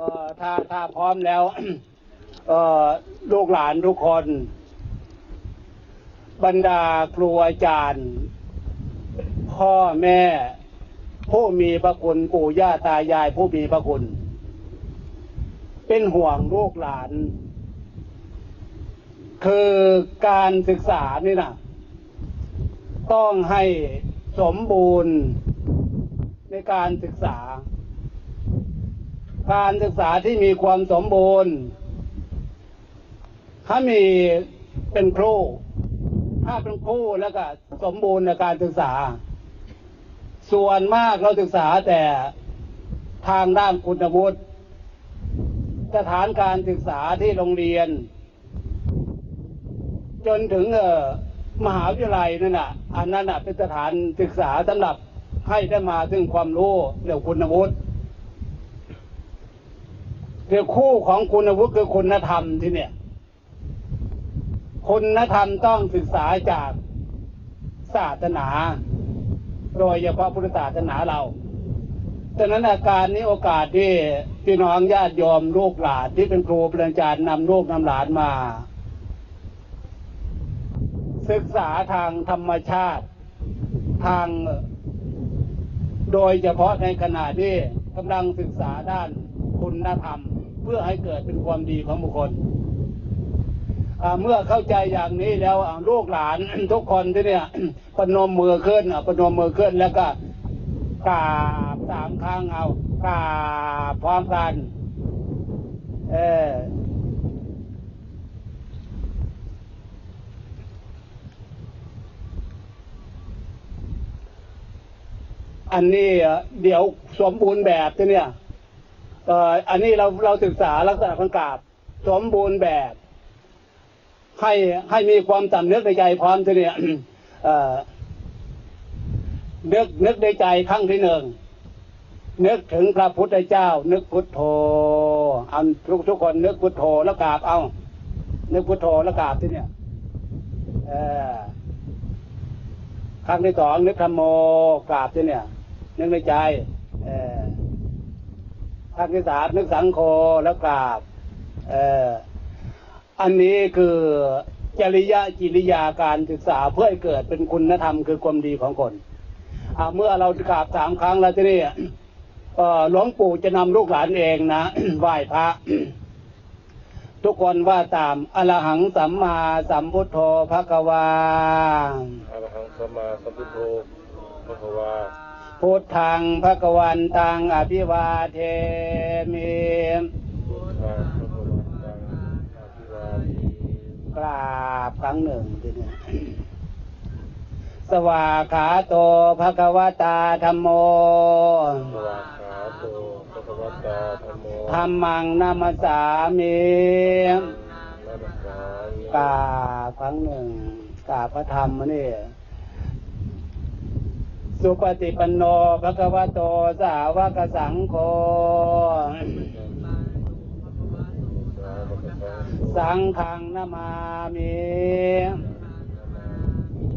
เอ่อถ้าถ้าพร้อมแล้ว เอ่อลูกหลานทุกคน บรรดาครูอาจารย์ พ่อแม่ ผู้มีพระคุณปู่ย่าตายายผู้มีพระคุณ เป็นห่วงลูกหลาน คือการศึกษานี่นะต้องให้สมบูรณ์ในการศึกษา การศึกษาที่มีความสมบูรณ์ ถ้ามีเป็นครู ถ้าเป็นครูแล้วก็สมบูรณ์ในการศึกษา ส่วนมากเราศึกษาแต่ทางด้านคุณวุฒิสถานการศึกษาที่โรงเรียน จนถึงเออมหาวิทยาลัยนั่นน่ะ อันนั้นน่ะเป็นสถานศึกษาสำหรับให้ได้มาซึ่งความรู้เรื่องคุณวุฒิ คือคู่ของคุณวุฒิคือคุณธรรมที่เนี่ย คุณธรรมต้องศึกษาจากศาสนา โดยเฉพาะพุทธศาสนาเราดังนั้นอาการนี้โอกาสที่พี่น้องญาติโยมลูกหลานที่เป็นครูเป็นอาจารย์นำลูกนำหลานมา ศึกษาทางธรรมชาติ ทาง โดยเฉพาะในขณะที่กำลังศึกษาด้านคุณธรรม พื่อให้เกิดเป็นความดีของบุคคลเมื่อเข้าใจอย่างนี้แล้วลูกหลานทุกคนที่เนี่ยปนมมือขึ้นอะปนมมือขึ้นแล้วก็กราบสามครั้งเอากราบพร้อมกัน เอออันนี้เดี๋ยวสมบูรณ์แบบที่เนี่ย เอ่ออันนี้เราเราศึกษาลักษณะของกราบสมบูรณ์แบบ ให้ให้มีความสำนึกในใจพร้อมที่เนี่ยเอ่อนึกนึกในใจครั้งที่หนึ่งนึกถึงพระพุทธเจ้า นึกพุทโธเอาทุกทุกคนนึกพุทโธแล้วกราบเอานึกพุทโธแล้วกราบที่เนี่ยครั้งที่สองนึกธรรมโมกราบที่เนี่ย นึกในใจ เออ ครั้งที่สามนึกสังโฆแล้วกราบเอออันนี้คือจริยะจิริยาการศึกษาเพื่อให้เกิดเป็นคุณธรรมคือความดีของคนเมื่อเรากราบสามครั้งแล้วที่นี่หลวงปู่จะนำลูกหลานเองนะไหว้พระ ทุกคนว่าตามอรหังสัมมาสัมพุทโธภะคะวาอรหังสัมมาสัมพุทโธพระภวา พุทธังภะคะวันตังอภิวาเทมิพุทธังพระภวันตังอภิวาทีกราบครั้งหนึ่งทีนี้สวาขาโตภะคะวตาธรรมโมสวากขาโตพระภวตาธรรมโมธรรมังนามัสสามินัมสามิกราบครั้งหนึ่งกราบพระธรรมนี่ สุปฏิปันโนภะคะวะโตสาวกสังโฆ สังสังฆังนามามิ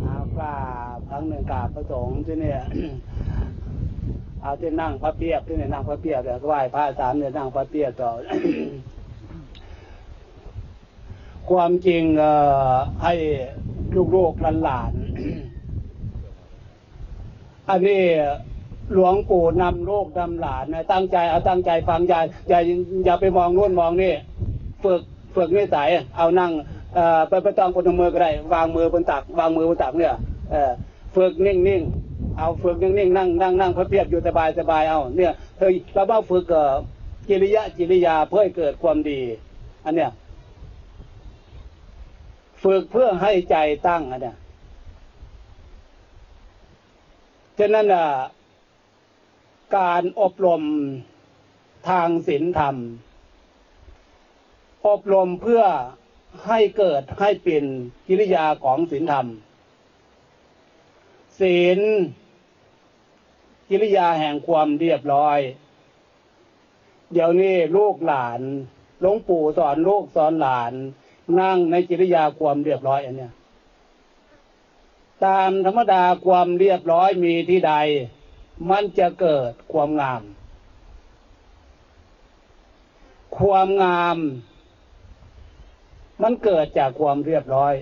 เอากราบครั้งหนึ่งกราบพระสงฆ์ที่เนี่ยเอาที่นั่งพระเปียกที่เนี่ยนั่งพระเปียกเดี๋ยวไหว้พระสามเนี่ยนั่งพระเปียกต่อความจริงเอ่อให้ลูกๆหลานๆ อันนี้หลวงปู่นำลูกนำหลานนะตั้งใจเอาตั้งใจฟังอย่าอย่าอย่าไปมองนู่นมองนี่ฝึกฝึกนิสัยเอานั่งเอ่อไปไปต้องคนมือก็ได้ วางมือบนตัก วางมือบนตักเนี่ยเออฝึกนิ่งๆเอาฝึกนิ่งๆนั่งนั่งนั่งพระเพียบอยู่สบายสบายเอาเนี่ยเธอเราบ้าฝึกกิริยะจิริยาเพื่อให้เกิดความดี อันเนี้ยฝึกเพื่อให้ใจตั้งอันเนี้ย ฉะนั้นอะการอบรมทางศีลธรรม อบรมเพื่อให้เกิดให้เป็นกิริยาของศีลธรรม ศีลกิริยาแห่งความเรียบร้อย เดี๋ยวนี้ลูกหลานหลวงปู่สอนลูกสอนหลาน นั่งในกิริยาความเรียบร้อยอันเนี้ย ตามธรรมดาความเรียบร้อยมีที่ใด มันจะเกิดความงาม ความงาม มันเกิดจากความเรียบร้อย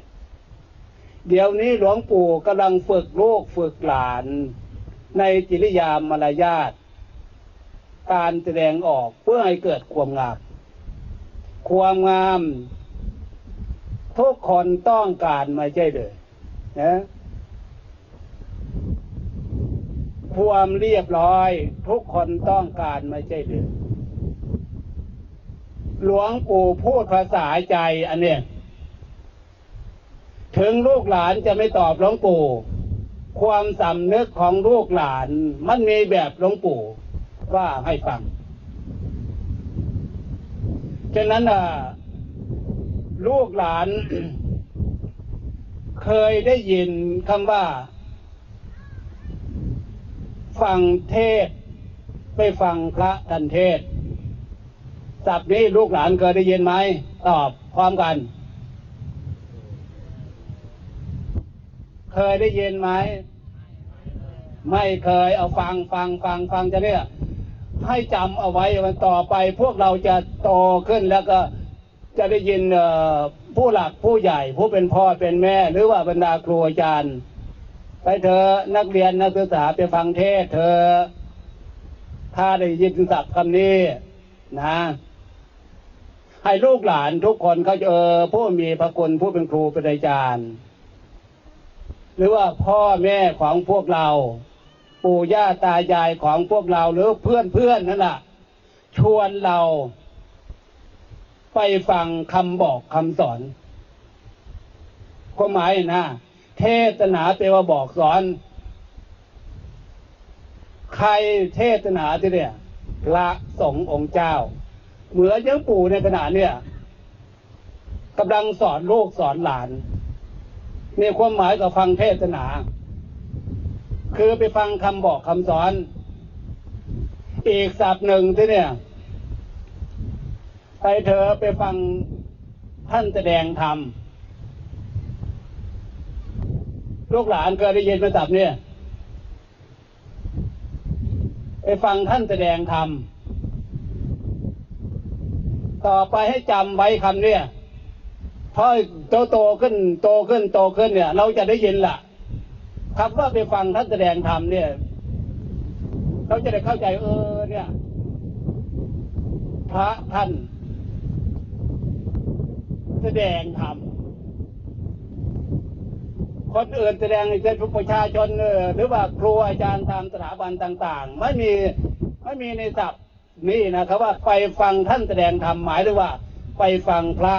เดี๋ยวนี้หลวงปู่กำลังฝึกลูกฝึกหลาน ในจิริยามารยาทการแสดงออกเพื่อให้เกิดความงาม ความงาม ทุกคนต้องการไม่ใช่เลยนะ ความเรียบร้อย ทุกคนต้องการไม่ใช่หรือหลวงปู่พูดภาษาใจอันเนี้ยถึงลูกหลานจะไม่ตอบหลวงปู่ ความสำนึกของลูกหลานมันมีแบบหลวงปู่ว่าให้ฟัง ฉะนั้นอะลูกหลาน เคยได้ยินคำว่า ฟังเทศ ไปฟังพระท่านเทศน์ศัพท์นี้ลูกหลานเคยได้ยินไหม ตอบพร้อมกัน เคยได้ยินไหม ไม่เคยเอาฟังฟังฟังฟังจะเนี่ยให้จำเอาไว้วันต่อไป พวกเราจะโตขึ้นแล้วก็จะได้ยินผู้หลักผู้ใหญ่ ผู้เป็นพ่อเป็นแม่ หรือว่าบรรดาครูอาจารย์ ไปเถอนักเรียนนักศึกษาไปฟังเทศเธอ ถ้าได้ยินศัพท์คำนี้นะ ให้ลูกหลานทุกคนเขาเออผู้มีพระคุณผู้เป็นครูเป็นอาจารย์ หรือว่าพ่อแม่ของพวกเรา ปู่ย่าตายายของพวกเราหรือเพื่อนเพื่อนนั่นแหละชวนเราไปฟังคำบอกคำสอนความหมายนะ เทศนาแปลว่าบอกสอน ใครเทศนาที่เนี่ยพระสงฆ์องค์เจ้า เหมือนยังปู่ในขณะเนี่ยกำลังสอนลูกสอนหลานมีความหมายกับฟังเทศนา คือไปฟังคำบอกคำสอน อีกศัพท์หนึ่งที่เนี่ย ไปเธอไปฟังท่านแสดงธรรม ลูกหลานเคยได้ยินมาศัพท์เนี่ยไปฟังท่านแสดงธรรมต่อไปให้จำไว้คำเนี่ยพอโตโตขึ้น โตขึ้นโตขึ้นเนี่ย เราจะได้ยินละคำว่าไปฟังท่านแสดงธรรมเนี่ย เราจะได้เข้าใจเออ เนี่ย พระท่าน แสดงธรรม คนอื่นแสดงให้เช่นประชาชนหรือว่าครูอาจารย์ตามสถาบันต่าง ๆ ไม่มีไม่มีในศัพท์นี่นะครับว่าไปฟังท่านแสดงธรรมหมายถึงว่า ไปฟังพระ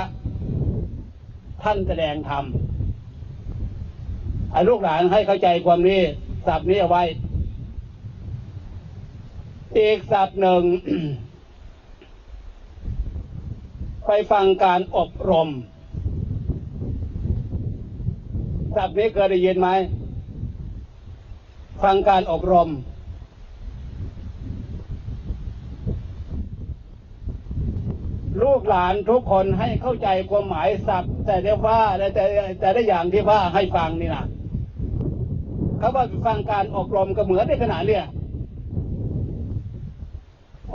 ท่านแสดงธรรมไอ้ลูกหลานให้เข้าใจความนี้ศัพท์นี้เอาไว้ อีกศัพท์หนึ่ง ไปฟังการอบรม ศัพท์นี้เคยได้ยินไหม ฟังการอบรม ลูกหลานทุกคนให้เข้าใจความหมายศัพท์ แต่ได้ว่าแต่แต่แต่ได้อย่างที่ว่าให้ฟังนี่นะเขาว่าฟังการอบรมก็เหมือนในขณะเนี่ย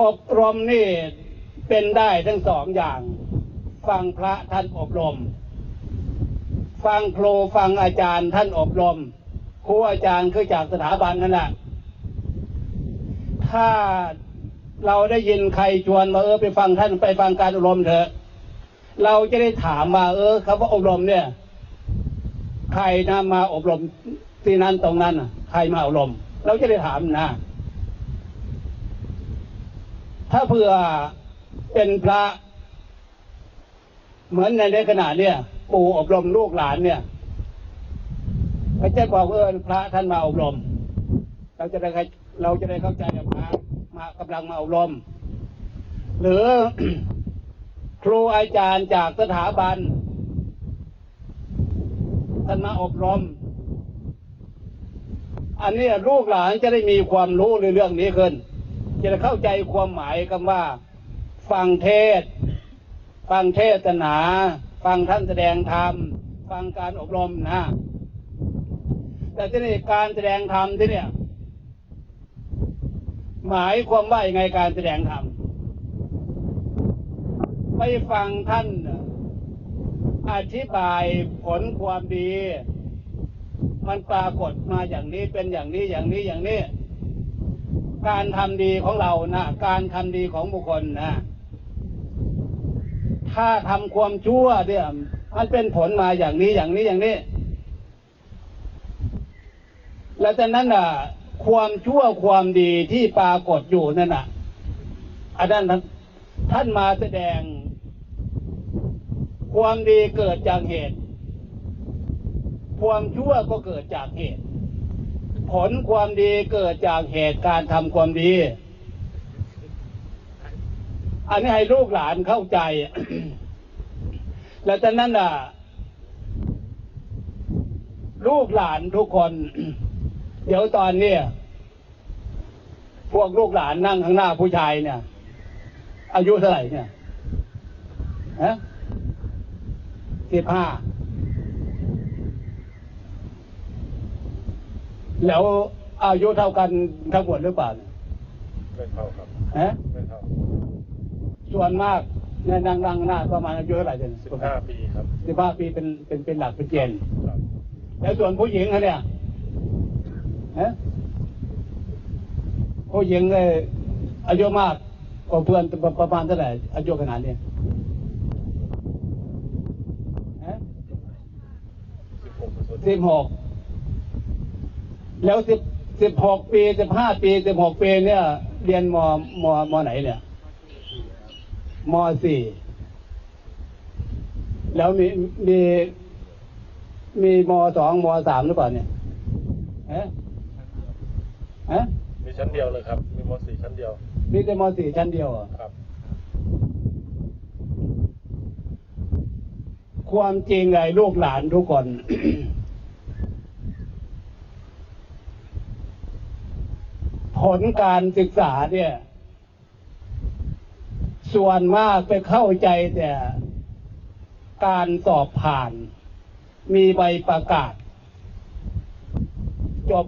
อบรมนี่เป็นได้ทั้งสองอย่าง ฟังพระท่านอบรม ฟังครูฟังอาจารย์ท่านอบรมครูอาจารย์คือจากสถาบันนั่นแหละถ้าเราได้ยินใครชวนมาเออไปฟังท่านไปฟังการอบรมเถอะ เราจะได้ถามมาเออคำว่าอบรมเนี่ย ใครนะมาอบรมที่นั้นตรงนั้นน่ะใครมาอบรม เราจะได้ถามนะ ถ้าเผื่อเป็นพระ เหมือนในในขณะเนี่ย ปู่อบรมลูกหลานเนี่ยพระเจ้าบอกเออพระท่านมาอบรม เราจะได้เข้าเราจะได้เข้าใจพระมากำลังมาอบรม หรือครูอาจารย์จากสถาบันท่านมาอบรม อันนี้ลูกหลานจะได้มีความรู้ในเรื่องนี้ขึ้น จะได้เข้าใจความหมายคำว่า ฟังเทศ ฟังเทศนา ฟังท่านแสดงธรรม ฟังการอบรมนะ แต่ที่นี่การแสดงธรรมที่เนี่ย หมายความว่ายังไงการแสดงธรรมไม่ฟังท่านอธิบายผลความดี มันปรากฏมาอย่างนี้เป็นอย่างนี้อย่างนี้อย่างนี้ การทำดีของเรานะการทำดีของบุคคลนะ ถ้าทำความชั่วเนี่ยมันเป็นผลมาอย่างนี้อย่างนี้อย่างนี้ แล้วจากนั้นอะ ความชั่วความดีที่ปรากฏอยู่นั่นอะอันนั้นท่านท่านมาแสดง ความดีเกิดจากเหตุ ความชั่วก็เกิดจากเหตุ ผลความดีเกิดจากเหตุการทำความดี อันนี้ให้ลูกหลานเข้าใจ แล้วจากนั้นอะ ลูกหลานทุกคน เดี๋ยวตอนเนี้ยพวกลูกหลานนั่งข้างหน้าผู้ชายเนี่ย อายุเท่าไหร่เนี่ยฮะสิบห้าแล้วอายุเท่ากันทั้งหมดหรือเปล่าเนี่ยไม่เท่าครับฮะไม่เท่า ส่วนมากเนี่ยนั่งนั่งหน้าประมาณอายุเท่าไหร่เนี่ยสิบห้าปีครับสิบห้าปีเป็นเป็นเป็นหลักเป็นเกณฑ์ครับแล้วส่วนผู้หญิงเขาเนี่ยฮะผู้หญิงเอ่ออายุมากกว่าเพื่อนประประมาณเท่าไหร่อายุขนาดนี้ฮะสิบหกเปอร์เซ็นต์สิบหกแล้วสิบสิบหกปีสิบห้าปีสิบหกปีเนี่ย เรียนมมมไหนเนี่ย มสี่แล้วมีมีมีมสองมสามหรือเปล่าเนี่ยฮะฮะมีชั้นเดียวเลยครับ มีมสี่ชั้นเดียว มีแต่มสี่ชั้นเดียวเหรอครับ ความจริงไงลูกหลานทุกคนผลการศึกษาเนี่ย ส่วนมากไปเข้าใจแต่การสอบผ่าน มีใบประกาศ จบ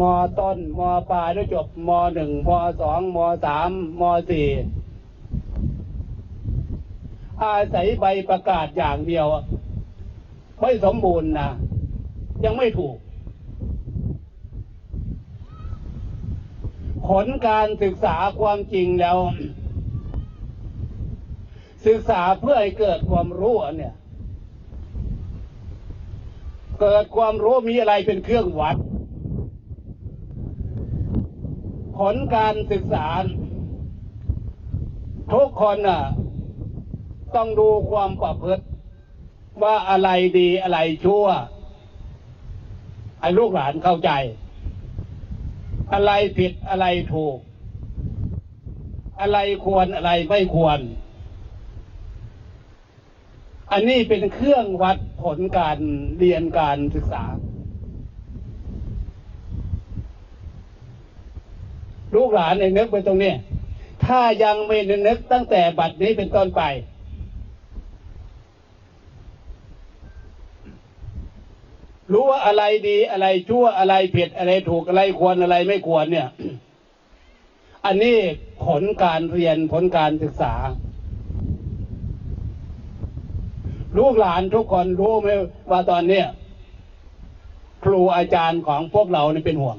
มต้นมปลายแล้วจบมหนึ่งมสองมสามมสี่อาศัยใบประกาศอย่างเดียว ไม่สมบูรณ์นะยังไม่ถูก ผลการศึกษาความจริงแล้ว ศึกษาเพื่อให้เกิดความรู้เนี่ย เกิดความรู้มีอะไรเป็นเครื่องวัด ผลการศึกษา ทุกคนน่ะ ต้องดูความประพฤติว่าอะไรดีอะไรชั่ว ให้ลูกหลานเข้าใจ อะไรผิดอะไรถูก อะไรควรอะไรไม่ควร อันนี้เป็นเครื่องวัดผลการเรียนการศึกษา ลูกหลานเองนึกไปตรงนี้ ถ้ายังไม่นึกตั้งแต่บัดนี้เป็นต้นไป รู้ว่าอะไรดีอะไรชั่วอะไรผิดอะไรถูกอะไรควรอะไรไม่ควรเนี่ย อันนี้ผลการเรียนผลการศึกษา ลูกหลานทุกคนรู้ไหมว่าตอนเนี้ยครูอาจารย์ของพวกเราเนี่เป็นห่วง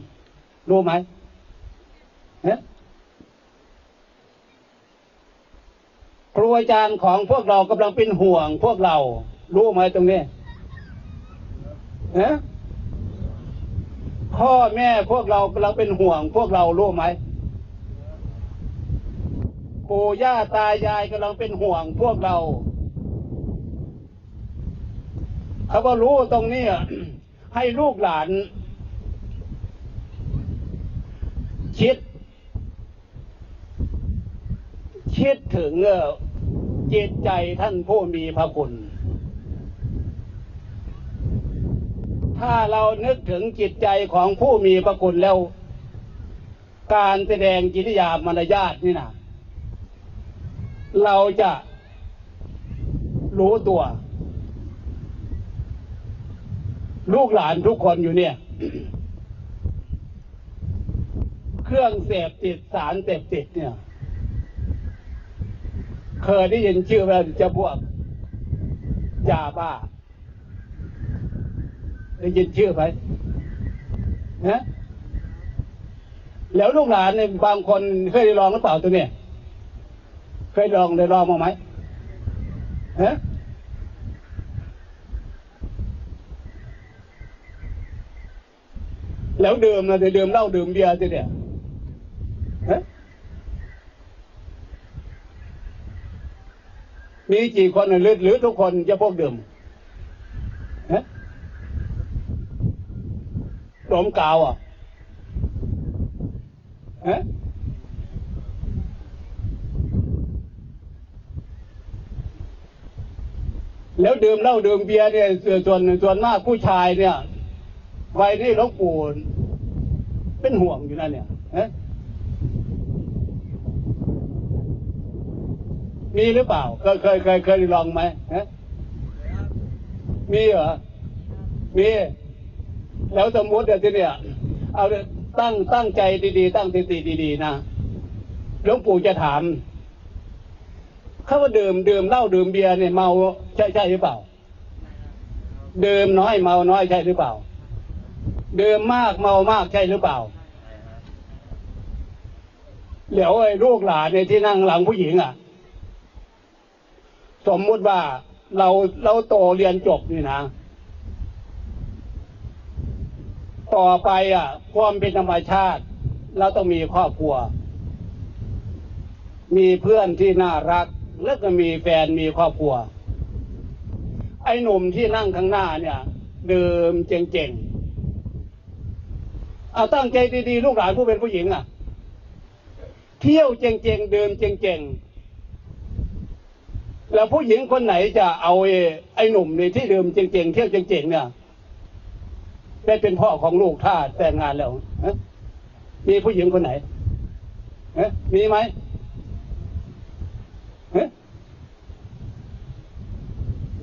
รู้ไหมเนี่ยครูอาจารย์ของพวกเรากำลังเป็นห่วงพวกเรา รู้ไหมตรงนี้ นะพ่อแม่พวกเรากำลังเป็นห่วง พวกเรารู้ไหมปู่ย่าตายายกำลังเป็นห่วงพวกเราเขาก็รู้ตรงนี้ให้ลูกหลาน คิด คิดถึงเอ่อจิตใจท่านผู้มีพระคุณ ถ้าเรานึกถึงจิตใจของผู้มีพระคุณแล้ว การแสดงกิริยามารยาทนี่นะเราจะรู้ตัว ลูกหลานทุกคนอยู่เนี่ย เครื่องเสพติดสารเสพติดเนี่ย เคยได้ยินชื่อไหมจะพวกยาบ้า ได้ยินชื่อไหมนะแล้วลูกหลานเนี่ยบางคนเคยได้ลองหรือเปล่าตัวเนี้ยเคยลองได้ลองมาไหมฮะแล้วดื่มนะจะดื่มเหล้าดื่มเบียร์จะเนี่ยฮะมีกี่คนหรือหรือทุกคนจะพวกดื่มฮะ ดมกาวอะฮะแล้วดื่มเหล้าดื่มเบียร์เนี่ยส่วนส่วนส่วนมากผู้ชายเนี่ยวัยที่หลวงปู่เป็นห่วงอยู่นั่นเนี่ยฮะมีหรือเปล่า เคยเคยเคยเคยลองไหมฮะมีเหรอมี แล้วสมมติเดี๋ยวทีเนี่ยเอาตั้งตั้งใจดีๆ ตั้งสติดีๆนะหลวงปู่จะถามเขาว่าดื่มดื่มเหล้าดื่มเบียร์เนี่ยเมาใช่ใช่หรือเปล่าดื่มน้อยเมาน้อยใช่หรือเปล่าดื่มมากเมามากใช่หรือเปล่าเดี๋ยวไอ้ลูกหลานเนี่ยที่นั่งหลังผู้หญิงอะ สมมุติว่าเราเราโตเรียนจบนี่นะ ต่อไปอะความเป็นธรรมชาติ เราต้องมีครอบครัว มีเพื่อนที่น่ารัก แล้วก็มีแฟนมีครอบครัว ไอ้หนุ่มที่นั่งข้างหน้าเนี่ยเดิมเจ๋งๆเอาตั้งใจดีๆลูกหลานผู้เป็นผู้หญิงอะ เที่ยวเจ๋งๆเดิมเจ๋งๆแล้วผู้หญิงคนไหนจะเอาไอ้หนุ่มในที่เดิมเจ๋งๆเที่ยวเจ๋งๆเนี่ย ได้เป็นพ่อของลูกถ้าแต่งงานแล้วมีผู้หญิงคนไหนมีไหม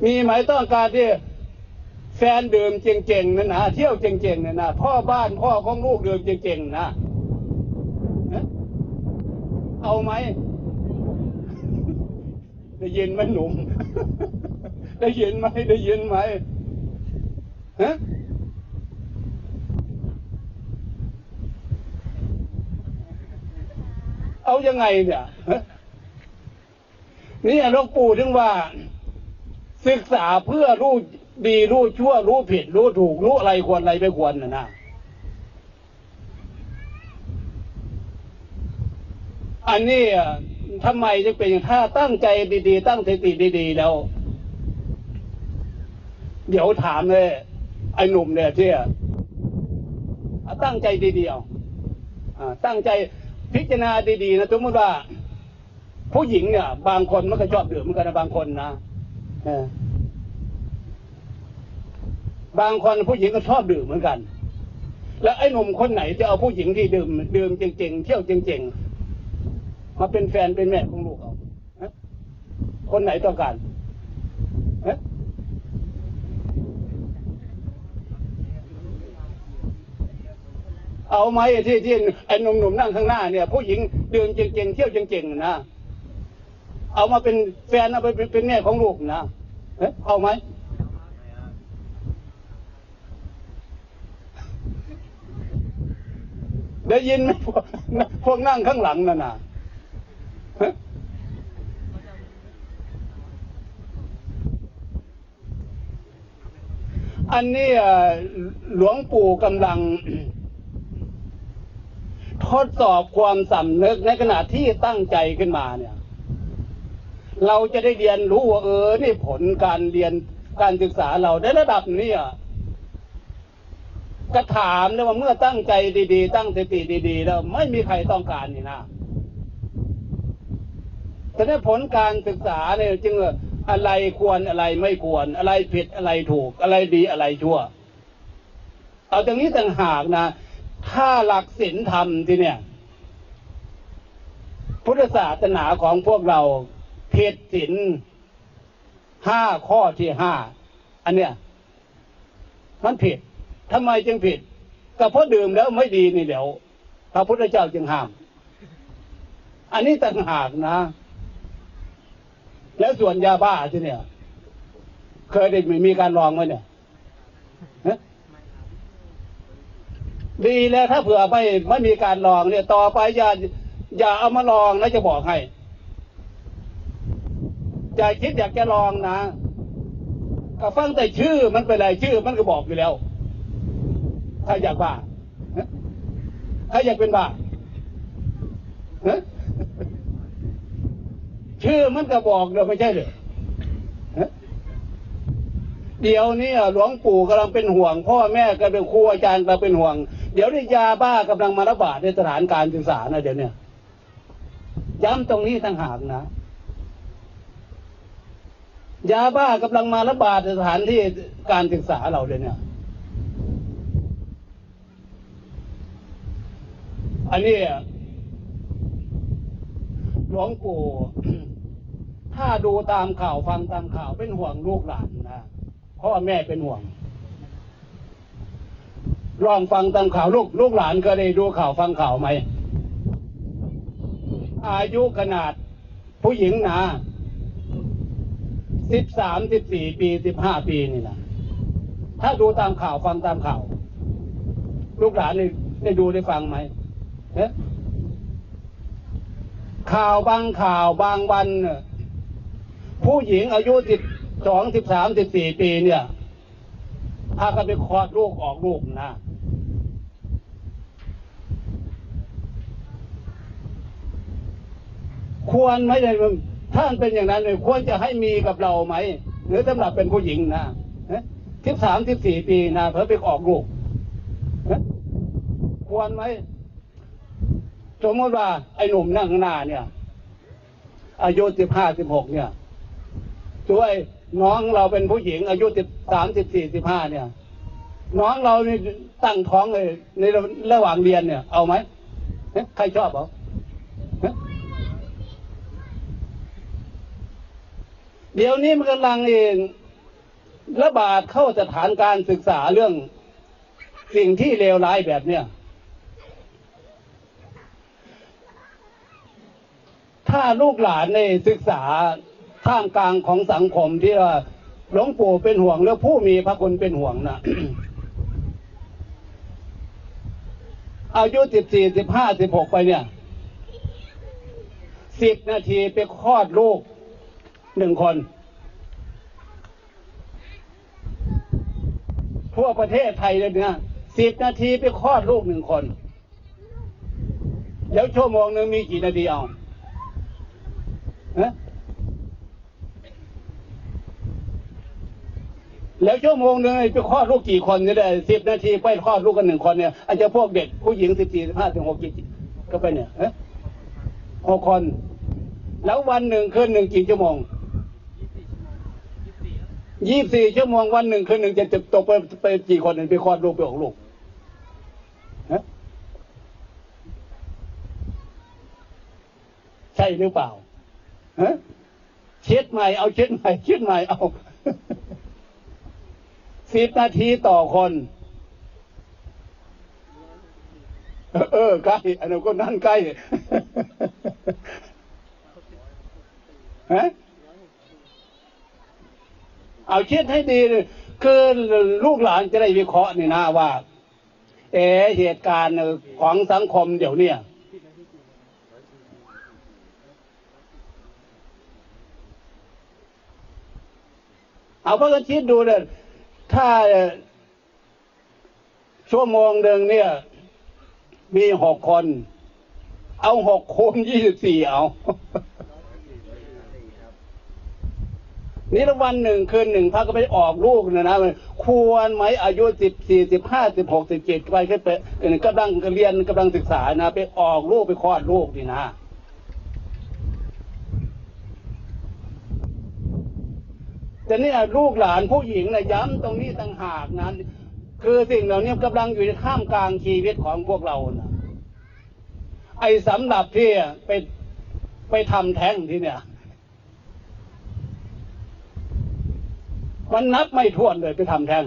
มีไหมต้องการที่แฟนเดิมเจ๋งๆนั่นนะเที่ยวเจ๋งๆนั่นนะพ่อบ้านพ่อของลูกเดิมเจ๋งๆนะฮะเอาไหมได้ยินไหมหนุ่ม ได้ยินไหมได้ยินไหมฮะ เอายังไงเนี่ยนี่หลวงปู่ถึงว่า ศึกษาเพื่อรู้ดีรู้ชั่ว รู้ผิด รู้ถูก รู้อะไรควรอะไรไม่ควรนะนะอันนี้อะทำไมจึงเป็นอย่างถ้าตั้งใจดีๆตั้งสติดีๆแล้ว เดี๋ยวถามเลยไอ้หนุ่มเนี่ยที่ตั้งใจดีๆเอาอ่าตั้งใจ พิจารณาดีๆนะสมมติว่า ผู้หญิงเนี่ย บางคนมันก็ชอบดื่มเหมือนกันนะบางคนนะบางคนผู้หญิงก็ชอบดื่มเหมือนกัน แล้วไอ้หนุ่มคนไหนจะเอาผู้หญิงที่ดื่มดื่มเก่งๆ เที่ยวเก่งๆ มาเป็นแฟนเป็นแม่ของลูกเอาคนไหนต้องการฮะ เอาไหมที่ที่ไอ้หนุ่มๆนั่งข้างหน้าเนี่ย ผู้หญิงเดื่มเก่งๆเที่ยวเก่งๆนะเอามาเป็นแฟนเอาไปเป็นเป็นแม่ของลูกนะเอ๊ะเอาไหมได้ยินไหมพวกพวกนั่งข้างหลังนั่นน่ะอันนี้หลวงปู่กำลัง ทดสอบความสำนึกในขณะที่ตั้งใจขึ้นมาเนี่ย เราจะได้เรียนรู้ว่าเออ นี่ผลการเรียนการศึกษาเราได้ระดับนี้อะก็ถามนะว่าเมื่อตั้งใจดีๆ ตั้งสติดีๆ แล้ว ไม่มีใครต้องการนี่นะแต่ในผลการศึกษาเนี่ยจึงอะไรควรอะไรไม่ควร อะไรผิดอะไรถูก อะไรดีอะไรชั่ว เอาตรงนี้ต่างหากนะ ถ้าหลักศีลธรรมที่เนี่ย พุทธศาสนาของพวกเราผิดศีลห้าข้อที่ห้าอันเนี้ยมันผิดทำไมจึงผิด ก็เพราะดื่มแล้วไม่ดีนี่เดี๋ยวพระพุทธเจ้าจึงห้าม อันนี้ต่างหากนะ แล้วส่วนยาบ้าที่เนี่ย เคยได้มีการลองไหมเนี่ย ดีแล้วถ้าเผื่อไม่ไม่มีการลองเนี่ยต่อไปอย่าอย่าเอามาลองนะจะบอกให้อย่าคิดอยากจะลองนะก็ฟังแต่ชื่อมันเป็นไรชื่อมันก็บอกอยู่แล้ว ถ้าอยากบ้าถ้าอยากเป็นบ้าชื่อมันก็บอกเราไม่ใช่หรือเดี๋ยวนี้หลวงปู่กำลังเป็นห่วงพ่อแม่ก็เป็นครูอาจารย์ก็เป็นห่วง เดี๋ยวนี้ยาบ้ากำลังมาระบาดในสถานการศึกษานะเดี๋ยวเนี้ยย้ำตรงนี้ต่างหากนะยาบ้ากำลังมาระบาดในสถานที่การศึกษาเราเลยเนี่ยอันนี้หลวงปู่ถ้าดูตามข่าวฟังตามข่าวเป็นห่วงลูกหลานนะพ่อแม่เป็นห่วง ลองฟังตามข่าวลูกลูกหลานก็ได้ดูข่าวฟังข่าวไหม อายุขนาดผู้หญิงนะสิบสามสิบสี่ปีสิบห้าปีนี่นะถ้าดูตามข่าวฟังตามข่าว ลูกหลานได้ได้ดูได้ฟังไหมเอ๊ะข่าวบางข่าวบางวัน ผู้หญิงอายุสิบสองสิบสามสิบสี่ปีเนี่ยพากันไปคลอดลูกออกลูกนะ ควรไหมเนี่ยถ้านเป็นอย่างนั้นเนี่ยควรจะให้มีกับเราไหม หรือสำหรับเป็นผู้หญิงนะสิบสามสิบสี่ปีนะเพื่อไปออกลูกเอ๊ะควรไหมสมมติว่าไอ้หนุ่มนั่งข้าหน้าเนี่ย อายุสิบห้าสิบหกเนี่ยช่วยน้องเราเป็นผู้หญิงอายุสิบสามสิบสี่สิบห้าเนี่ย น้องเรานี่ตั้งท้องเลยในระหว่างเรียนเนี่ย เอาไหมเอ๊ะใครชอบเหรอเอ๊ะ เดี๋ยวนี้มันกำลังเองระบาดเข้าสถานการศึกษาเรื่องสิ่งที่เลวร้ายแบบเนี้ยถ้าลูกหลานในศึกษาท่ามกลางของสังคมที่ว่าหลวงปู่เป็นห่วงแล้วผู้มีพระคุณเป็นห่วงนะอายุสิบสี่สิบห้าสิบหกไปเนี่ยสิบนาทีไปคลอดลูก หนึ่งคน ทั่วประเทศไทยเลยเนี่ยสิบนาทีไปคลอดลูกหนึ่งคน แล้วชั่วโมงหนึ่งมีกี่นาทีเอาฮะแล้วชั่วโมงหนึ่งไปคลอดลูกกี่คนจะได้สิบนาทีไปคลอดลูกกันหนึ่งคนเนี่ยอาจจะพวกเด็กผู้หญิงสิบสี่สิบห้าถึงหกกี่ก็ไปเนี่ยหกคน แล้ววันหนึ่งคืนหนึ่งกี่ชั่วโมง ยี่สิบสี่ชั่วโมงวันหนึ่งคืนหนึ่งจะจะตกไปไปกี่คนไปคลอดลูกไปออกลูกฮะใช่หรือเปล่าฮะเช็ดใหม่เอาเช็ดใหม่เช็ดใหม่เอาสิบนาทีต่อคน เออใกล้อันนั้นก็นั่นใกล้ฮะ เอาคิดให้ดีเลยคือลูกหลานจะได้วิเคราะห์นี่นะว่า เอเหตุการณ์ของสังคมเดี๋ยวเนี้ยเอาพระกันคิดดูเลยถ้าชั่วโมงหนึ่งเนี่ย มีหกคน เอาหกคูณยี่สิบสี่เอา นี่ละวันหนึ่งคืนหนึ่งพระก็ไปออกลูกนะนะควรไหมอายุสิบสี่สิบห้าสิบหกสิบเจ็ดไปขึ้นไปกำลังเรียนกำลังศึกษานะไปออกลูกไปคลอดลูกนี่นะแต่เนี่ยลูกหลานผู้หญิงนะย้ำตรงนี้ต่างหากนั้น คือสิ่งเหล่านี้กำลังอยู่ในข้ามกลางชีวิตของพวกเรานะไอ้สำหรับที่ไปไปทำแท้งที่เนี่ย มันนับไม่ถ้วนเลยไปทำแท้ง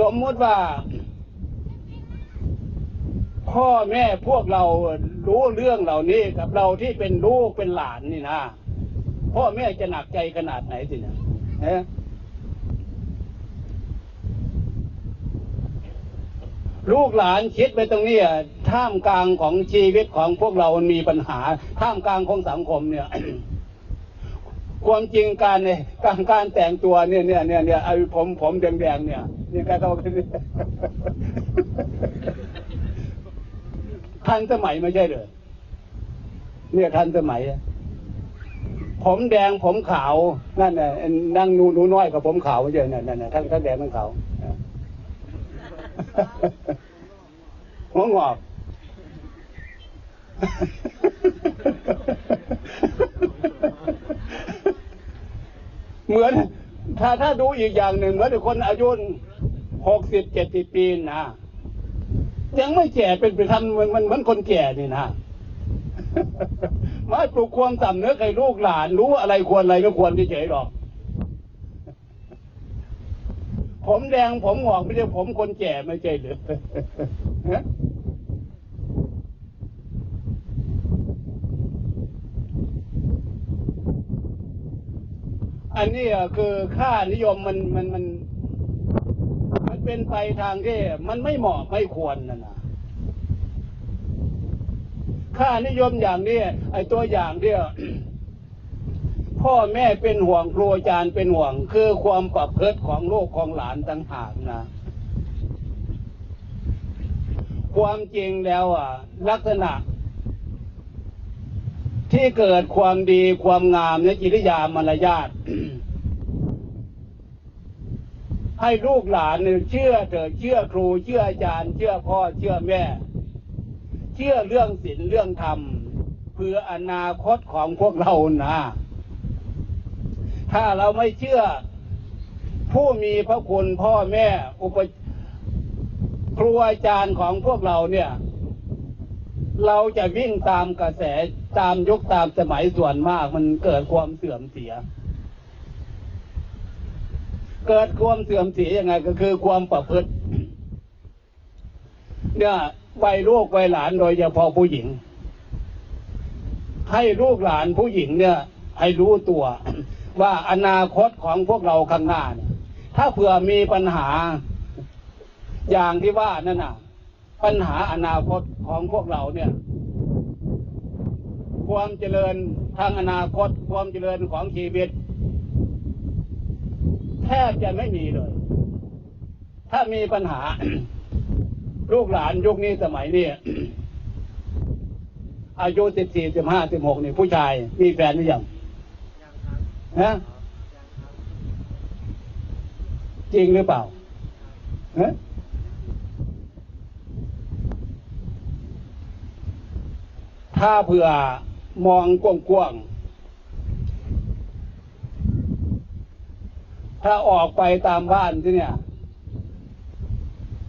สมมติว่า พ่อแม่พวกเรารู้เรื่องเหล่านี้กับเราที่เป็นลูกเป็นหลานนี่นะพ่อแม่จะหนักใจขนาดไหนสิเนี่ยนะลูกหลานคิดไปตรงนี้อะท่ามกลางของชีวิตของพวกเรามันมีปัญหา ท่ามกลางของสังคมเนี่ย ความจริงการในการการแต่งตัวเนี่ยเนี่ยเนี่ยเนี่ยไอ้ผมผมแดงๆเนี่ยนี่การเขาทันสมัยไม่ใช่เลยเนี่ยทันสมัยผมแดงผมขาวนั่นน่ะนั่งหนูหนูน้อยกับผมขาวไม่ใช่นั่นนั่นน่ะทั้งทั้งแดงทั้งขาวหัวงอก เหมือนถ้าถ้าดูอีกอย่างหนึ่งเหมือนคนอายุหกสิบเจ็ดสิบปีนะยังไม่แก่เป็นไปทำมันมันเหมือนคนแก่นี่นะมาปลุกความสำนึกให้ลูกหลาน รู้อะไรควรอะไรไม่ควรเฉยๆหรอก ผมแดงผมหงอกไม่ใช่ผมคนแก่ไม่ใช่หรือ อันนี้คือค่านิยมมันมันมัน มันเป็นไปทางที่มันไม่เหมาะไม่ควรนะนะค่านิยมอย่างนี้ไอ้ตัวอย่างเนี่ยพ่อแม่เป็นห่วงครูอาจารย์เป็นห่วง คือความประพฤติของลูกของหลานต่างหากนะ ความจริงแล้วอะ ลักษณะ ที่เกิดความดีความงามในจิริยามารยาทให้ลูกหลานเนี่ยเชื่อเถิดเชื่อครู เชื่ออาจารย์ เชื่อพ่อเชื่อแม่ เชื่อเรื่องศีลเรื่องธรรมเพื่ออนาคตของพวกเรานะถ้าเราไม่เชื่อ ผู้มีพระคุณพ่อแม่ อุปครูอาจารย์ของพวกเราเนี่ย เราจะวิ่งตามกระแสตามยุคตามสมัยส่วนมากมันเกิดความเสื่อมเสีย เกิดความเสื่อมเสียยังไงก็คือความประพฤติเนี่ยวัยลูกวัยหลานโดยเฉพาะผู้หญิง ให้ลูกหลานผู้หญิงเนี่ย ให้รู้ตัว ว่าอนาคตของพวกเราข้างหน้าเนี่ย ถ้าเผื่อมีปัญหาอย่างที่ว่านั่นน่ะ ปัญหาอนาคตของพวกเราเนี่ย ความเจริญทางอนาคต ความเจริญของชีวิต แทบจะไม่มีเลย ถ้ามีปัญหา ลูกหลานยุคนี้สมัยนี้อายุสิบสี่สิบห้าสิบหกนี่ผู้ชายมีแฟนหรือยังฮะจริงหรือเปล่าฮะ ถ้าเผื่อมองกว้างๆ ถ้าออกไปตามบ้านที่เนี่ย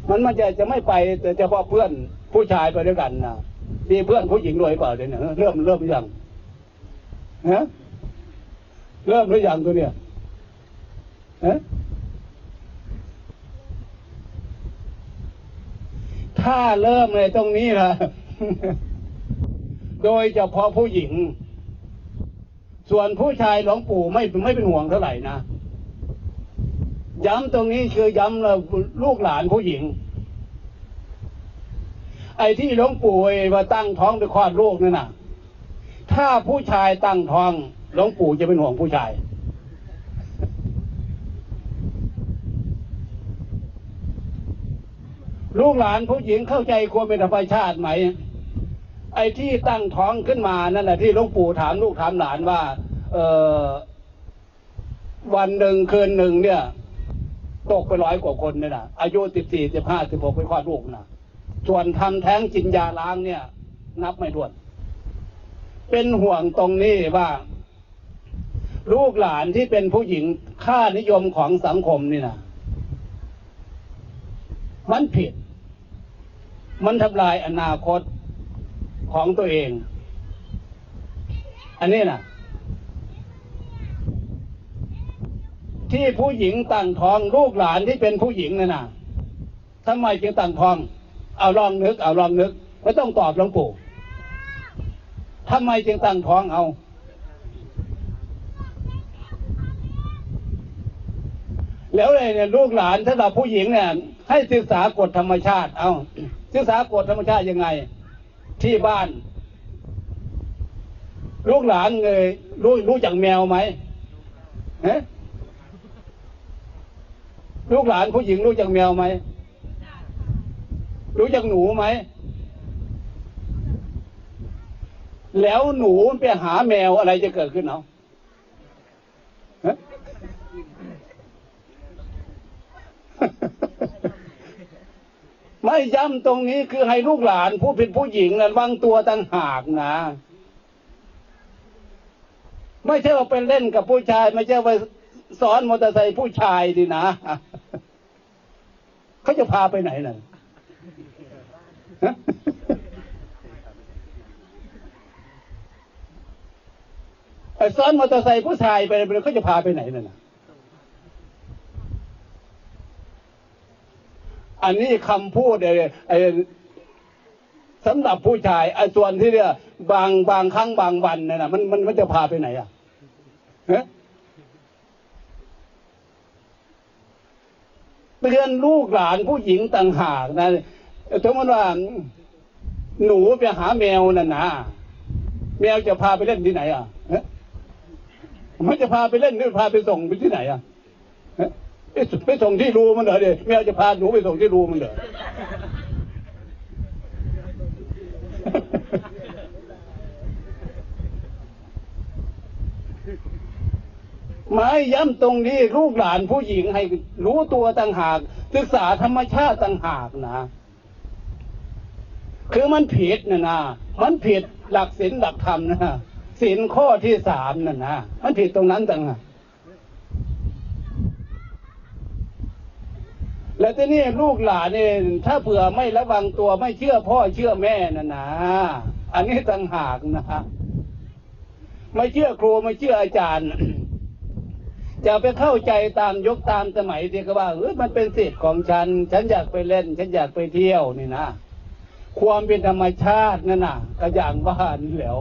มันมันจะจะไม่ไปแต่เฉพาะเพื่อนผู้ชายไปด้วยกันนะมีเพื่อนผู้หญิงด้วยเปล่าเดี๋ยวนี้เริ่มเริ่มหรือยังฮะเริ่มหรือยังตัวเนี่ยฮะถ้าเริ่มในตรงนี้นะ โดยเฉพาะผู้หญิง ส่วนผู้ชายหลวงปู่ไม่ไม่เป็นห่วงเท่าไหร่นะย้ำตรงนี้คือย้ำเราลูกหลานผู้หญิง ไอ้ที่หลวงปู่ไอ้ว่าตั้งท้องไปคลอดลูกนั่นน่ะ ถ้าผู้ชายตั้งท้องหลวงปู่จะเป็นห่วงผู้ชาย ลูกหลานผู้หญิงเข้าใจความเป็นธรรมชาติไหม ไอ้ที่ตั้งท้องขึ้นมานั่นแหละที่หลวงปู่ถามลูกถามหลานว่า เออวันหนึ่งคืนหนึ่งเนี่ย ตกไปร้อยกว่าคนเนี่ยนะอายุสิบสี่สิบห้าสิบหกไปคลอดลูกนะส่วนทำแท้งกินยาล้างเนี่ย นับไม่ถ้วน เป็นห่วงตรงนี้ว่า ลูกหลานที่เป็นผู้หญิงค่านิยมของสังคมนี่นะมันผิด มันทำลายอนาคต ของตัวเอง อันนี้นะที่ผู้หญิงตั้งท้องลูกหลานที่เป็นผู้หญิงนั่นนะทำไมจึงตั้งท้อง เอาลองนึก เอาลองนึกไม่ต้องตอบหลวงปู่ทำไมจึงตั้งท้องเอาแล้วเลยเนี่ยลูกหลานถ้าเราผู้หญิงเนี่ยให้ศึกษากฎธรรมชาติ เอาศึกษากฎธรรมชาติยังไง ที่บ้าน ลูกหลานเลยรู้รู้จักแมวไหมเอ๊ะลูกหลานผู้หญิงรู้จักแมวไหม รู้จักหนูไหม แล้วหนูไปหาแมวอะไรจะเกิดขึ้นเอาฮะ ไม่ย้ำตรงนี้คือให้ลูกหลานผู้เป็นผู้หญิงนะระวังตัวต่างหากนะ ไม่ใช่ว่าไปเล่นกับผู้ชาย ไม่ใช่ว่าสอนมอเตอร์ไซค์ผู้ชายดีนะเขาจะพาไปไหนน่ะไอ้ซ้อนมอเตอร์ไซค์ผู้ชายไปเขาจะพาไปไหนน่ะ อันนี้คำพูดไอ้สำหรับผู้ชายไอ้ส่วนที่เนี่ยบางบางครั้งบางวันเนี่ยนะมันมันมันจะพาไปไหนอะฮะเตือนลูกหลานผู้หญิงต่างหากนะสมมติว่าหนูไปหาแมวน่ะนะแมวจะพาไปเล่นที่ไหนอะฮะมันจะพาไปเล่นหรือพาไปส่งไปที่ไหนอะฮะ ไปส่งที่รูมันเหรอเดี๋ยวแมวจะพาหนูไปส่งที่รูมันเหรอหมายย้ำตรงนี้ลูกหลานผู้หญิงให้รู้ตัวต่างหาก ศึกษาธรรมชาติต่างหากนะ คือมันผิดนะนะมันผิดหลักศีลหลักธรรมนะศีลข้อที่สามนะนะมันผิดตรงนั้นต่างหาก แล้วทีนี้ลูกหลานเนี่ยถ้าเผื่อไม่ระวังตัวไม่เชื่อพ่อเชื่อแม่นะนะอันนี้ต่างหากนะไม่เชื่อครูไม่เชื่ออาจารย์ จะไปเข้าใจตามยกตามสมัยที่ก็ว่าเออมันเป็นสิทธิ์ของฉัน ฉันอยากไปเล่น ฉันอยากไปเที่ยวนี่นะความเป็นธรรมชาตินั่นน่ะก็อย่างว่านี่แหล้ว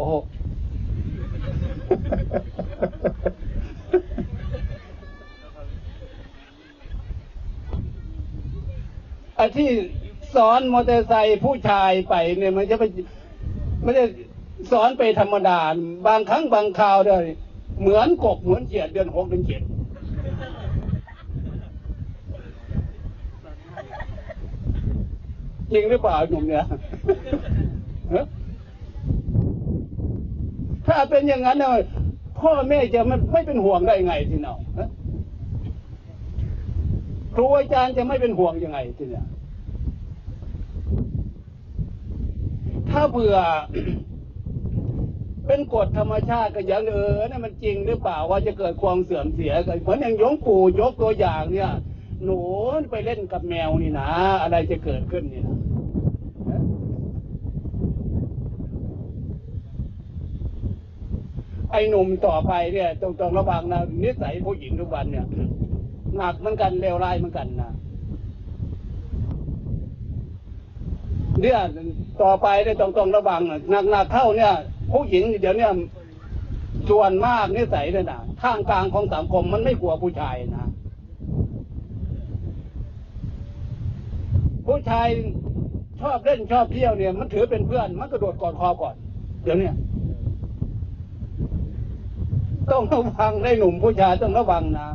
อ้ที่สอนมอเตอร์ไซค์ผู้ชายไปเนี่ยมันจะไปไม่ได้สอนไปธรรมดา บางครั้งบางคราวเลยเหมือนกบเหมือนเขียดเดือนหกเดือนเจ็ดจริงหรือเปล่าหนุ่มเนี่ยถ้าเป็นอย่างนั้นเนี่ยพ่อแม่จะไม่ไม่เป็นห่วงได้ไงทีเนาะ ครูอาจารย์จะไม่เป็นห่วงยังไงทีเนี่ยถ้าเบื่อเป็นกฎธรรมชาติก็อย่างเออนี่มันจริงหรือเปล่าว่าจะเกิดความเสื่อมเสียกันเหมือนอย่างหลวงปู่ยกตัวอย่างเนี่ย หนูไปเล่นกับแมวนี่นะอะไรจะเกิดขึ้นเนี่นะไอ้หนุ่มต่อไปเนี่ยต้องต้องระวังนะนิสัยผู้หญิงทุกวันเนี่ย หนักเหมือนกันเลวร้ายเหมือนกันนะเนี่ยต่อไปเนี่ยต้องต้องระวังหนักหนักเข้าเนี่ย ผู้หญิงเดี๋ยวเนี่ยส่วนมากนิสัยเนี่ยนะท่ามกลางของสังคมมันไม่กลัวผู้ชายนะผู้ชายชอบเล่นชอบเที่ยวเนี่ย มันถือเป็นเพื่อนมันกระโดดกอดคอก่อนเดี๋ยวเนี้ต้องระวังได้หนุ่มผู้ชายต้องระวังนะ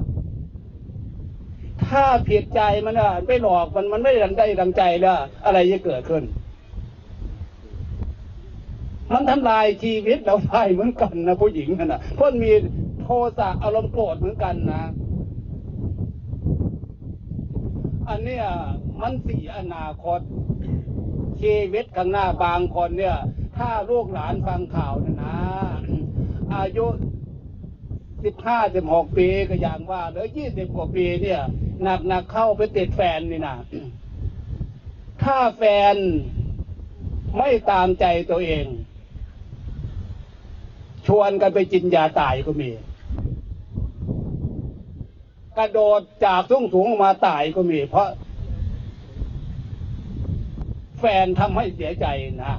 ถ้าผิดใจมันอะไม่หลอกมันมันไม่ดังได้ดังใจแล้วอะไรจะเกิดขึ้น มันทำลายชีวิตเราไปเหมือนกันนะผู้หญิงน่ะเพราะมีโทสะอารมณ์โกรธเหมือนกันนะ อันเนี้ยมันเสียอนาคต ชีวิตข้างหน้าบางคนเนี่ย ถ้าลูกหลานฟังข่าวนะนะอายุ สิบห้าสิบหกปีก็อย่างว่าเหลือยี่สิบกว่าปีเนี่ยหนักหนักเข้าไปติดแฟนนี่นะถ้าแฟนไม่ตามใจตัวเอง ชวนกันไปจินยาตายก็มี กระโดดจากสูงสูงลงมาตายก็มี เพราะ แฟนทำให้เสียใจนะ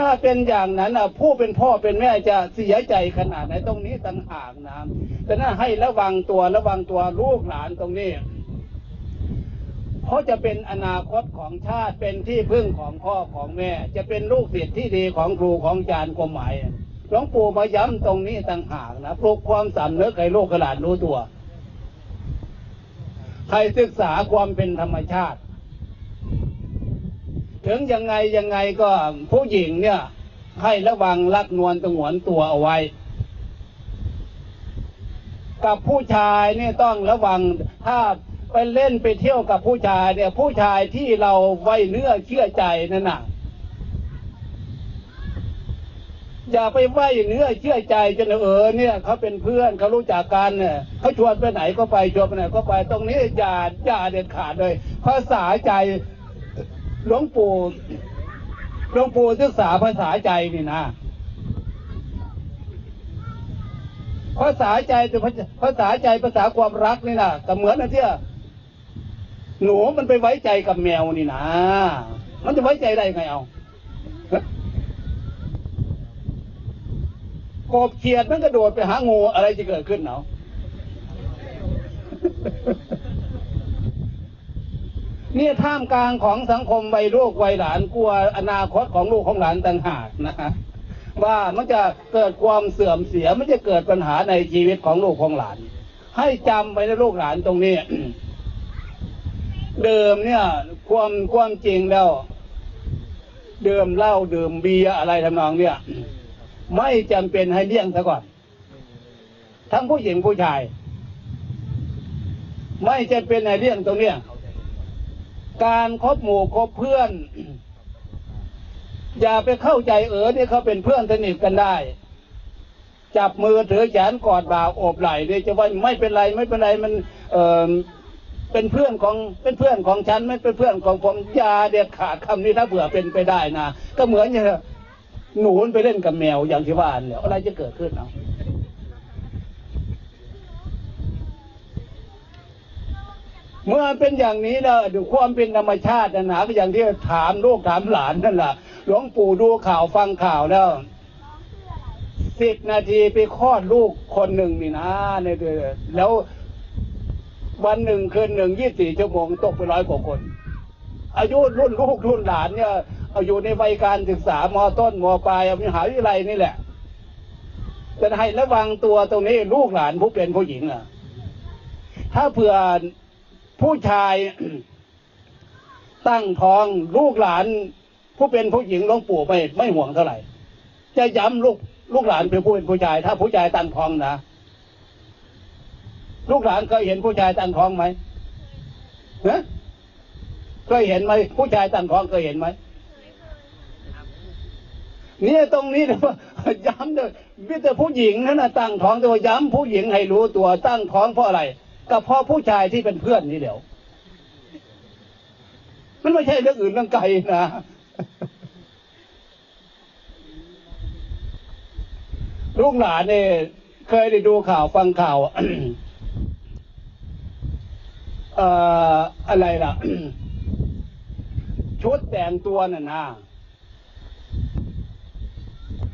ถ้าเป็นอย่างนั้นอะผู้เป็นพ่อเป็นแม่จะเสียใจขนาดไหนตรงนี้ต่างหากนะแต่น่าให้ระวังตัวระวังตัวลูกหลานตรงนี้เพราะจะเป็นอนาคตของชาติเป็นที่พึ่งของพ่อของแม่ จะเป็นลูกศิษย์ที่ดีของครูของอาจารย์กรมหมายหลวงปู่มาย้ำตรงนี้ต่างหากนะปลุกความสำนึกให้ลูกขลาดรู้ตัว ใครศึกษาความเป็นธรรมชาติ ถึงยังไงยังไงก็ผู้หญิงเนี่ย ให้ระวังรักนวลตงวนตัวเอาไว้ กับผู้ชายเนี่ยต้องระวังถ้าไปเล่นไปเที่ยวกับผู้ชายเนี่ย ผู้ชายที่เราไว้เนื้อเชื่อใจนั่นน่ะอย่าไปไว้เนื้อเชื่อใจจนเออเนี่ยเขาเป็นเพื่อนเขารู้จักกันเนี่ยเขาชวนไปไหนก็ไปชวนไปไหนก็ไปตรงนี้อย่าอย่าเด็ดขาดเลย ภาษาใจ หลวงปู่หลวงปู่ศึกษาภาษาใจนี่นะภาษาใจแต่ภาษาใจภาษาความรักนี่นะแต่เหมือนนะเที่หนูมันไปไว้ใจกับแมวนี่นะมันจะไว้ใจได้ไงเอากบเขียดมันกระโดดไปหางูอะไรจะเกิดขึ้นเนาะ เนี่ยท่ามกลางของสังคมวัยลูกวัยหลานกลัวอนาคตของลูกของหลานต่างหากนะฮะว่ามันจะเกิดความเสื่อมเสียมันจะเกิดปัญหาในชีวิตของลูกของหลาน ให้จำไว้นะลูกหลานตรงนี้ เดิมเนี่ยความความจริงแล้ว เดิมเหล้าเดื่มเบียอะไรทำนองเนี่ยไม่จำเป็นให้เลี่ยงซะก่อน ทั้งผู้หญิงผู้ชาย ไม่จำเป็นให้เลี่ยงตรงเนี้ย การคบหมู่คบเพื่อน อย่าไปเข้าใจเออเนี่ยเขาเป็นเพื่อนสนิทกันได้ จับมือถือแขนกอดบ่าโอบไหล่เนี่ยจะว่าไม่เป็นไรไม่เป็นไรมัน เออเป็นเพื่อนของเป็นเพื่อนของฉันไม่เป็นเพื่อนของผมยาเด็ดขาดคำนี้ถ้าเผื่อเป็นไปได้นะก็เหมือนอย่างหนูไปเล่นกับแมวอย่างที่ว่าเนี่ยอะไรจะเกิดขึ้นเนาะ เมื่อเป็นอย่างนี้นะดูความเป็นธรรมชาตินะนะก็อย่างที่ถามลูกถามหลานนั่นแหละหลวงปู่ดูข่าวฟังข่าวแล้วสิบนาทีไปคลอดลูกคนหนึ่งนี่นะเนี่ยเด้อแล้ววันหนึ่งคืนหนึ่งยี่สี่ชั่วโมงตกไปร้อยกว่าคน อายุรุ่นลูกรุ่นหลานเนี่ยเอาอยู่ในวัยการศึกษามต้นมปลายมหาวิทยาลัยนี่แหละจะให้ระวังตัวตรงนี้ลูกหลานผู้เป็นผู้หญิงอะ ถ้าเผื่อ ผู้ชายตั้งท้องลูกหลาน ผู้เป็นผู้หญิงหลวงปู่ไม่ไม่ห่วงเท่าไหร่ จะย้ำลูกลูกหลานเป็นผู้เป็นผู้ชาย ถ้าผู้ชายตั้งท้องนะลูกหลานเคยเห็นผู้ชายตั้งท้องไหมฮะเคยเห็นไหมผู้ชายตั้งท้องเคยเห็นไหมเนี่ยตรงนี้นะว่าย้ำเลยมิแต่ผู้หญิงนั่นนะตั้งท้องแต่ว่าย้ำผู้หญิงให้รู้ตัวตั้งท้องเพราะอะไร ก็เพราะผู้ชายที่เป็นเพื่อนนี่เดี๋ยว มันไม่ใช่เรื่องอื่นเรื่องไกลนะลูกหลานเนี่ยเคยได้ดูข่าวฟังข่าวเอ่ออะไรล่ะ ชุดแต่งตัวน่ะนะ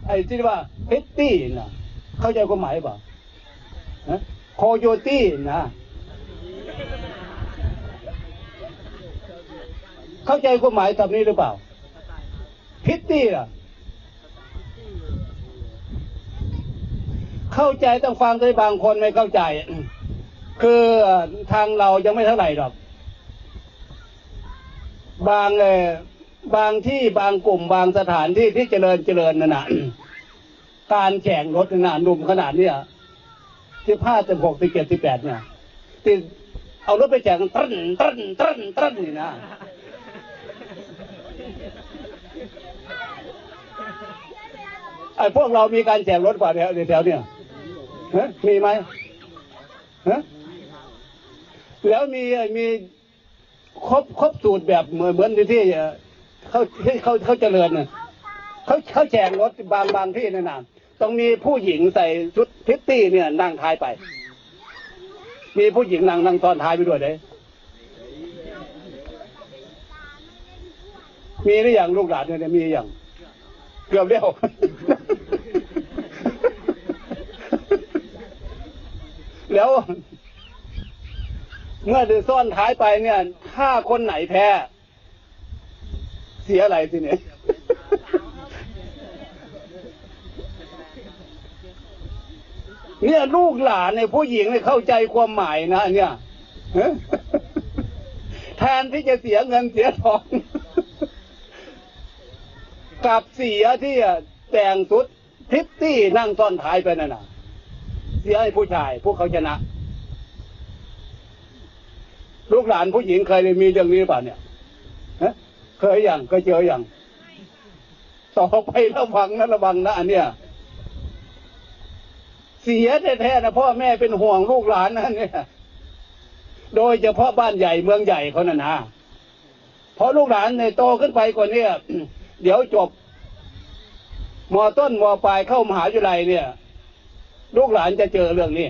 ไอ้ที่ว่าเฮตตี้น่ะ เข้าใจความหมายเปล่า โคโยตี้นะเข้าใจความหมายคำนี้หรือเปล่า พิตตี้ล่ะ เข้าใจต้องฟังด้วยบางคนไม่เข้าใจ คือทางเรายังไม่เท่าไหร่หรอก บางเออบางที่บางกลุ่มบางสถานที่ที่เจริญเจริญนั่นนะการแข่งรถนั่นนะหนุ่มขนาดเนี้ย สิบห้าสิบหกสิบเจ็ดสิบแปดเนี่ยที่เอารถไปแข่งตั้นตั้นตั้นตั้นนี่นะไอ้พวกเรามีการแจกรถกว่าแถวแถวเนี่ยฮะมีไหมฮะแล้วมีมีครบครบสูตรแบบเหมือนเหมือนที่ที่เขาเขาเขาเจริญเน่ะเขาเขาแจกรถบางบางที่นั่นน่ะ ต้องมีผู้หญิงใส่ชุดพิตตี้เนี่ยนั่งท้ายไป มีผู้หญิงนั่งนั่งตอนท้ายไปด้วยเลยมีหรือยังลูกหลานเนี่ยมีหรือยังเกือบเร็วแล้วเมื่อเดือซ่อนท้ายไปเนี่ย ถ้าคนไหนแพ้ เสียอะไรทีเนี่ย เนี่ยลูกหลานเนี่ยผู้หญิงเนี่ยเข้าใจความหมายนะเนี่ยแทนที่จะเสียเงินเสียทองกลับเสียที่แต่งสุดทิปตี้นั่งซ่อนท้ายไปนั่นน่ะ เสียให้ผู้ชาย พวกเขาชนะ ลูกหลานผู้หญิงเคยมีเรื่องนี้หรือเปล่าเนี่ยเคยอย่างเคยเจออย่างต่อไประวังนะระวังนะอันเนี้ย เสียแท้ๆนะพ่อแม่เป็นห่วงลูกหลานนั่นเนี่ย โดยเฉพาะบ้านใหญ่เมืองใหญ่เขานั่นนะเพราะลูกหลานในโตขึ้นไปกว่านี้เดี๋ยวจบมต้นมปลายเข้ามหาวิทยาลัยเนี่ย ลูกหลานจะเจอเรื่องนี้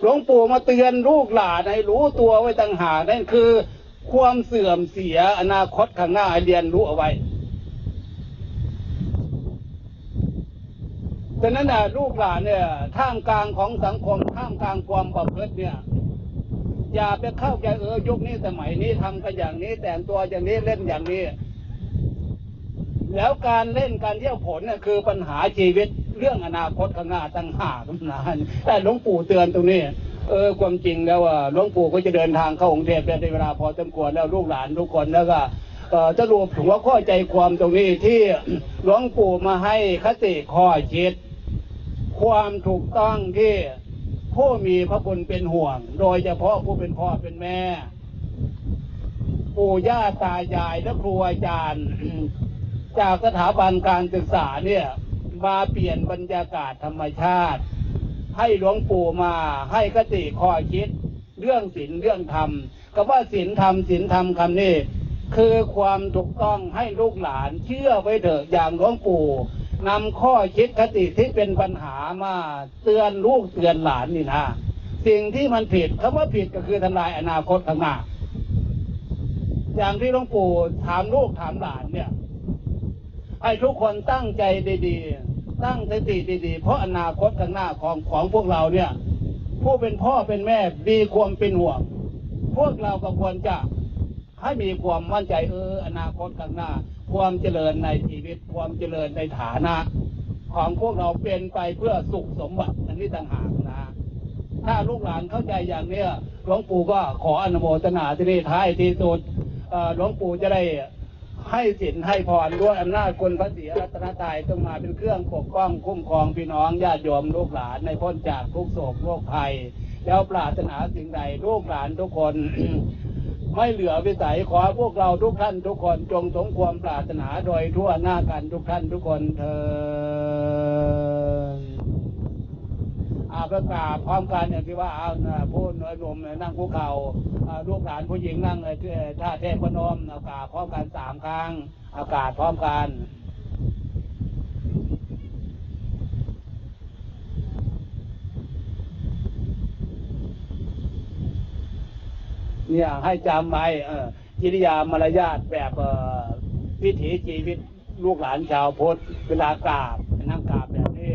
หลวงปู่มาเตือนลูกหลานให้รู้ตัวไว้ต่างหากนั่นคือ ความเสื่อมเสียอนาคตข้างหน้าเรียนรู้เอาไว้ ฉะนั้นนะลูกหลานเนี่ยท่ามกลางของสังคมท่ามกลางความประพฤติเนี่ยอย่าไปเข้าใจเออยุคนี้สมัยนี้ทำกันอย่างนี้ แต่งตัวอย่างนี้เล่นอย่างนี้ แล้วการเล่นการเที่ยวผลเนี่ยคือปัญหาชีวิตเรื่องอนาคตข้างหน้าตั้งหากนะแต่หลวงปู่เตือนตรงนี้เออความจริงแล้วว่าหลวงปู่ก็จะเดินทางเข้ากรุงเทพในเวลาพอสมควรแล้วลูกหลานทุกคนแล้วก็เอ่อจะรวมถึงว่าข้อใจความตรงนี้ที่หลวงปู่มาให้คติข้อคิด ความถูกต้องที่ผู้มีพระคุณเป็นห่วง โดยเฉพาะผู้เป็นพ่อเป็นแม่ ปู่ย่าตายายและครูอาจารย์ จากสถาบันการศึกษาเนี่ยมาเปลี่ยนบรรยากาศธรรมชาติ ให้หลวงปู่มาให้คติข้อคิด เรื่องศีลเรื่องธรรมก็ว่าศีลธรรมศีลธรรมคำนี้คือความถูกต้องให้ลูกหลานเชื่อไว้เถอะอย่างหลวงปู่ นำข้อคิดคติที่เป็นปัญหามาเตือนลูกเตือนหลานนี่นะสิ่งที่มันผิดคำว่าผิดก็คือทำลายอนาคตข้างหน้าอย่างที่หลวงปู่ถามลูกถามหลานเนี่ยให้ทุกคนตั้งใจดีๆ ตั้งสติดีๆ เพราะอนาคตข้างหน้าของของพวกเราเนี่ย ผู้เป็นพ่อเป็นแม่มีความเป็นห่วง พวกเราก็ควรจะให้มีความมั่นใจเอออนาคตข้างหน้า ความเจริญในชีวิตความเจริญในฐานะ ของพวกเราเป็นไปเพื่อสุขสมบัติอันนี้ต่างหากนะ ถ้าลูกหลานเข้าใจอย่างเนี้ยหลวงปู่ก็ขออนุโมทนาที่นี่ท้ายที่สุดหลวงปู่จะได้ให้สินให้พรด้วยอำนาจคุณพระศรีรัตนตรัยต้องมาเป็นเครื่องปกป้องคุ้มครองพี่น้องญาติโยมลูกหลานในพ้นจากทุกโศกโรคภัย แล้วปรารถนาสิ่งใดลูกหลานทุกคน ไม่เหลือวิสัยขอพวกเราทุกท่านทุกคนจงสมความปรารถนาโดยทั่วหน้ากันทุกท่านทุกคนเถิดอาประกาศพร้อมกันอย่างที่ว่าเอาผู้น้อยหนุ่มนั่งผู้เขา่าลูกหลานผู้หญิงนั่งท่าเทพนมอากาศพร้อมกันสามครั้งอากาศพร้อมกัน เนี่ยให้จำไว้กิริยามารยาทแบบวิถีชีวิตลูกหลานชาวพุทธเวลากราบนั่งกราบแบบนี้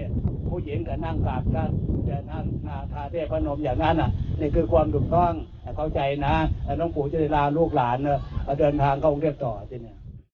ผู้หญิงก็นั่งกราบท่านแต่นั่งนาทาเทพนมอย่างนั้นอะนี่คือความถูกต้องเข้าใจนะน้องปู่จะได้ลาลูกหลานเนอะเดินทางเข้ากรุงเทพต่อที่เนี่ย